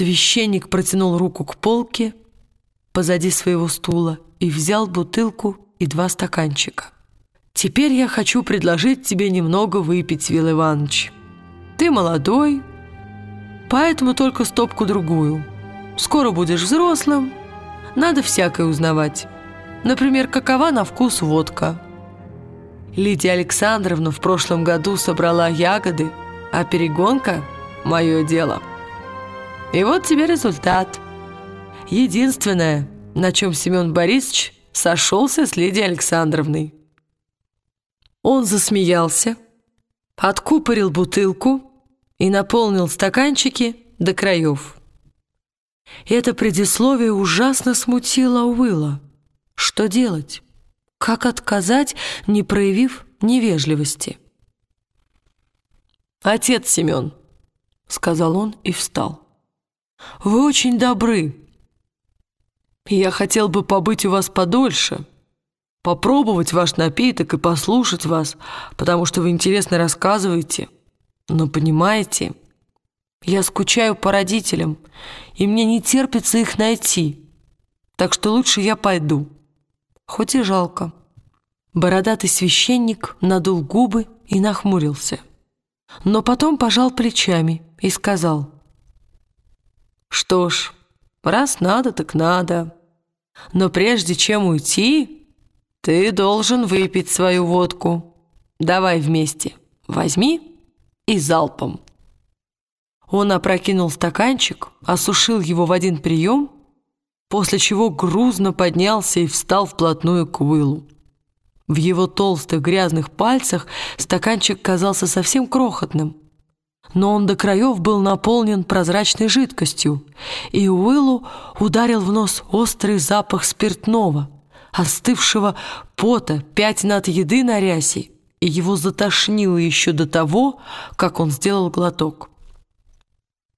Священник протянул руку к полке позади своего стула и взял бутылку и два стаканчика. «Теперь я хочу предложить тебе немного выпить, Вил Иванович. Ты молодой, поэтому только стопку-другую. Скоро будешь взрослым, надо всякое узнавать. Например, какова на вкус водка». Лидия Александровна в прошлом году собрала ягоды, а перегонка – мое дело. И вот тебе результат. Единственное, на чем Семен Борисович сошелся с Лидией Александровной. Он засмеялся, откупорил бутылку и наполнил стаканчики до краев. Это предисловие ужасно смутило Уилла. Что делать? Как отказать, не проявив невежливости? «Отец Семен», — сказал он и встал. «Вы очень добры. Я хотел бы побыть у вас подольше, попробовать ваш напиток и послушать вас, потому что вы интересно рассказываете. Но понимаете, я скучаю по родителям, и мне не терпится их найти, так что лучше я пойду, хоть и жалко». Бородатый священник надул губы и нахмурился, но потом пожал плечами и сказал, «Что ж, раз надо, так надо, но прежде чем уйти, ты должен выпить свою водку. Давай вместе, возьми и залпом». Он опрокинул стаканчик, осушил его в один прием, после чего грузно поднялся и встал вплотную к Уиллу. В его толстых грязных пальцах стаканчик казался совсем крохотным, но он до краев был наполнен прозрачной жидкостью, и Уиллу ударил в нос острый запах спиртного, остывшего пота, пятен от еды на рясе, и его затошнило еще до того, как он сделал глоток.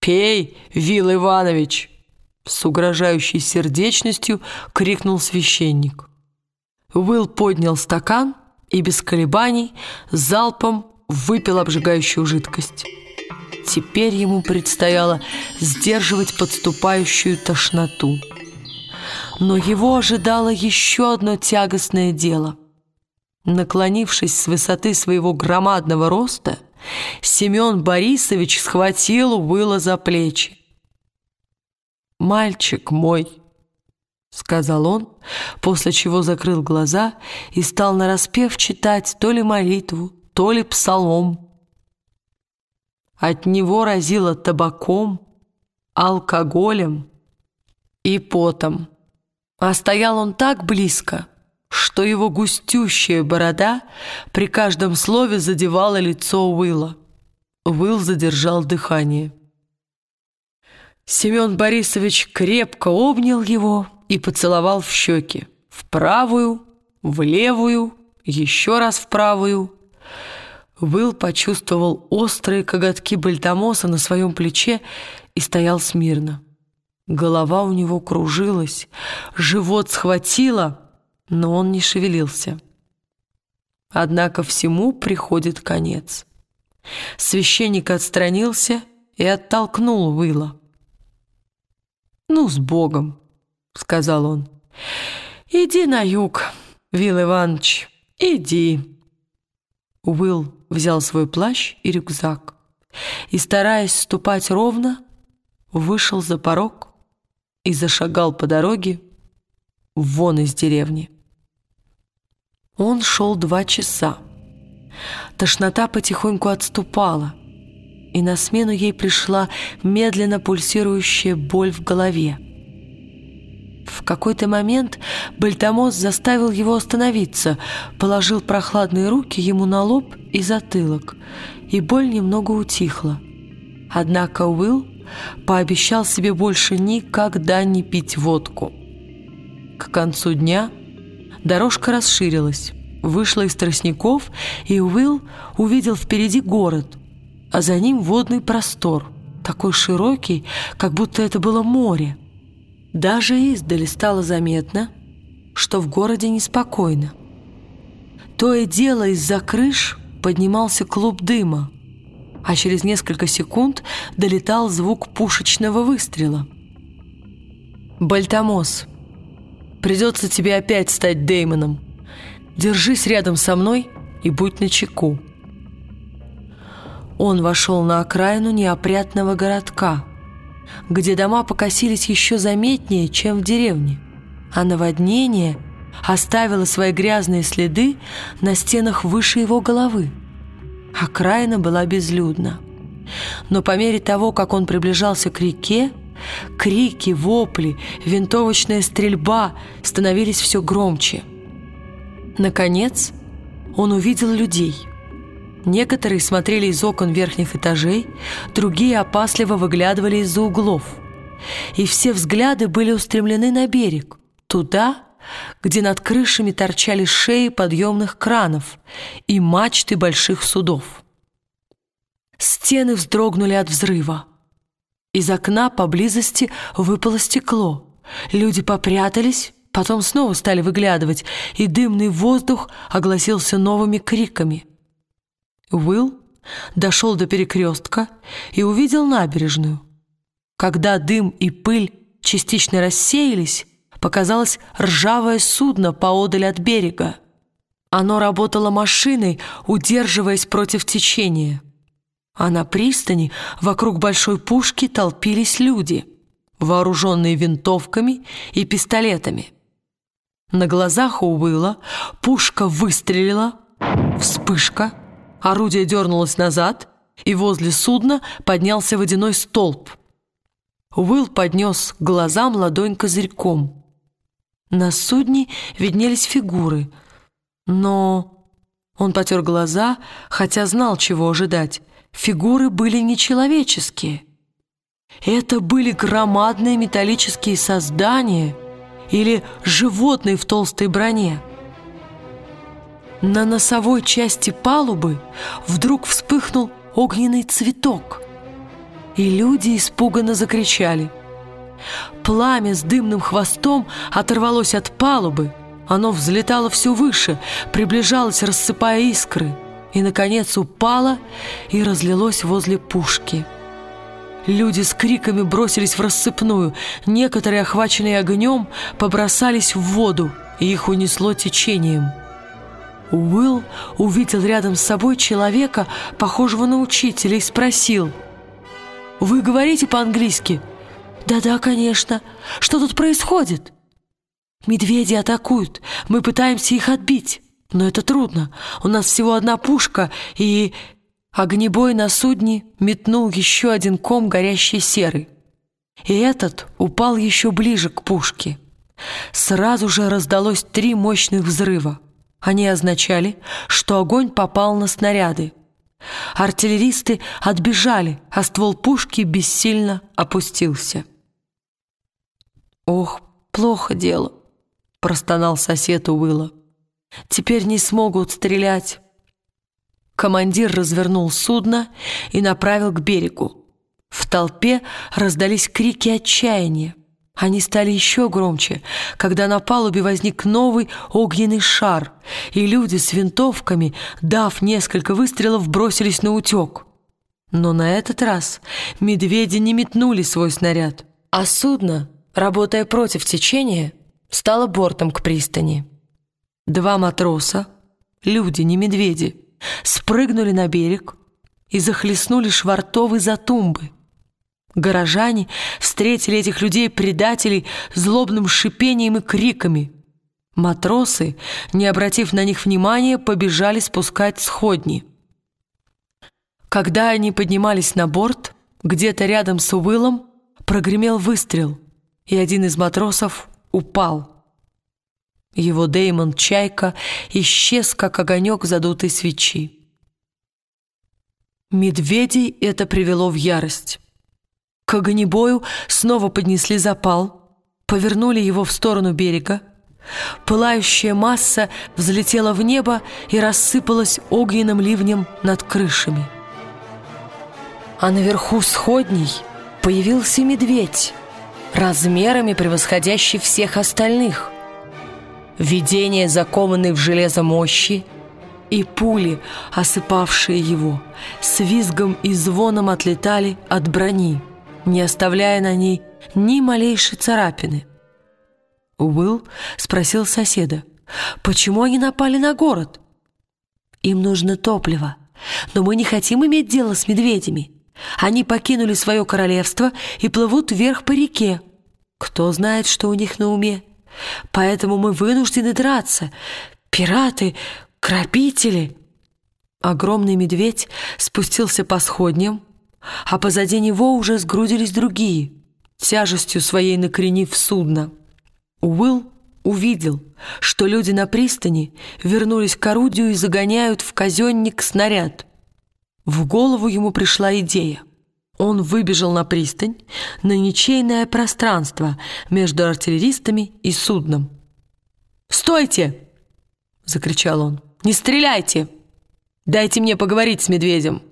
«Пей, Вил Иванович!» С угрожающей сердечностью крикнул священник. Уилл поднял стакан и без колебаний залпом выпил обжигающую жидкость. Теперь ему предстояло сдерживать подступающую тошноту. Но его ожидало еще одно тягостное дело. Наклонившись с высоты своего громадного роста, Семен Борисович схватил Уилла за плечи. «Мальчик мой», — сказал он, после чего закрыл глаза и стал нараспев читать то ли молитву, то ли псалом. От него разило табаком, алкоголем и потом. А стоял он так близко, что его густющая борода при каждом слове задевала лицо Уилла. Уилл задержал дыхание. Семен Борисович крепко обнял его и поцеловал в щеки. В правую, в левую, еще раз в правую. Уилл почувствовал острые коготки бальтамоса на своем плече и стоял смирно. Голова у него кружилась, живот схватило, но он не шевелился. Однако всему приходит конец. Священник отстранился и оттолкнул Уилла. «Ну, с Богом!» — сказал он. «Иди на юг, Вил Иванович, иди». Уилл взял свой плащ и рюкзак и, стараясь ступать ровно, вышел за порог и зашагал по дороге вон из деревни. Он шел два часа. Тошнота потихоньку отступала, и на смену ей пришла медленно пульсирующая боль в голове. В какой-то момент Бальтамос заставил его остановиться, положил прохладные руки ему на лоб и затылок, и боль немного утихла. Однако Уилл пообещал себе больше никогда не пить водку. К концу дня дорожка расширилась, вышла из тростников, и Уилл увидел впереди город, а за ним водный простор, такой широкий, как будто это было море. Даже издали стало заметно, что в городе неспокойно. То и дело из-за крыш поднимался клуб дыма. а через несколько секунд долетал звук пушечного выстрела. «Бальтамос, придется тебе опять стать Деймоном. Держись рядом со мной и будь начеку». Он вошел на окраину неопрятного городка, где дома покосились еще заметнее, чем в деревне, а наводнение оставило свои грязные следы на стенах выше его головы. Окраина была безлюдна. Но по мере того, как он приближался к реке, крики, вопли, винтовочная стрельба становились все громче. Наконец, он увидел людей. Некоторые смотрели из окон верхних этажей, другие опасливо выглядывали из-за углов. И все взгляды были устремлены на берег, туда, где над крышами торчали шеи подъемных кранов и мачты больших судов. Стены вздрогнули от взрыва. Из окна поблизости выпало стекло. Люди попрятались, потом снова стали выглядывать, и дымный воздух огласился новыми криками. Уилл дошел до перекрестка и увидел набережную. Когда дым и пыль частично рассеялись, показалось ржавое судно поодаль от берега. Оно работало машиной, удерживаясь против течения. А на пристани вокруг большой пушки толпились люди, вооруженные винтовками и пистолетами. На глазах у Уилла пушка выстрелила, вспышка, орудие дернулось назад, и возле судна поднялся водяной столб. Уилл поднес к глазам ладонь козырьком. На судне виднелись фигуры, но... Он потер глаза, хотя знал, чего ожидать. Фигуры были нечеловеческие. Это были громадные металлические создания или животные в толстой броне. На носовой части палубы вдруг вспыхнул огненный цветок, и люди испуганно закричали — Пламя с дымным хвостом оторвалось от палубы. Оно взлетало все выше, приближалось, рассыпая искры, и, наконец, упало и разлилось возле пушки. Люди с криками бросились в рассыпную. Некоторые, охваченные огнем, побросались в воду, и их унесло течением. Уилл увидел рядом с собой человека, похожего на учителя, и спросил, «Вы говорите по-английски?» «Да-да, конечно. Что тут происходит?» «Медведи атакуют. Мы пытаемся их отбить. Но это трудно. У нас всего одна пушка, и...» Огнебой на судне метнул еще один ком горящей серы. И этот упал еще ближе к пушке. Сразу же раздалось три мощных взрыва. Они означали, что огонь попал на снаряды. Артиллеристы отбежали, а ствол пушки бессильно опустился. «Ох, плохо дело», — простонал сосед Уилла. «Теперь не смогут стрелять». Командир развернул судно и направил к берегу. В толпе раздались крики отчаяния. Они стали еще громче, когда на палубе возник новый огненный шар, и люди с винтовками, дав несколько выстрелов, бросились на утек. Но на этот раз медведи не метнули свой снаряд, а судно работая против течения, стала бортом к пристани. Два матроса, люди, не медведи, спрыгнули на берег и захлестнули швартовы за тумбы. Горожане встретили этих людей-предателей злобным шипением и криками. Матросы, не обратив на них внимания, побежали спускать сходни. Когда они поднимались на борт, где-то рядом с Уиллом прогремел выстрел — и один из матросов упал. Его Деймон Чайка исчез, как огонек задутой свечи. Медведей это привело в ярость. К огнебою снова поднесли запал, повернули его в сторону берега. Пылающая масса взлетела в небо и рассыпалась огненным ливнем над крышами. А наверху сходней появился медведь размерами превосходящий всех остальных. Видение закованной в железо мощи и пули, осыпавшие его, с визгом и звоном отлетали от брони, не оставляя на ней ни малейшей царапины. Уилл спросил соседа, почему они напали на город? Им нужно топливо, но мы не хотим иметь дело с медведями. Они покинули свое королевство и плывут вверх по реке. Кто знает, что у них на уме? Поэтому мы вынуждены драться. Пираты, грабители. Огромный медведь спустился по сходням, а позади него уже сгрудились другие, тяжестью своей накренив судно. Уилл увидел, что люди на пристани вернулись к орудию и загоняют в казенник снаряд. В голову ему пришла идея. Он выбежал на пристань, на ничейное пространство между артиллеристами и судном. «Стойте!» — закричал он. «Не стреляйте! Дайте мне поговорить с медведем!»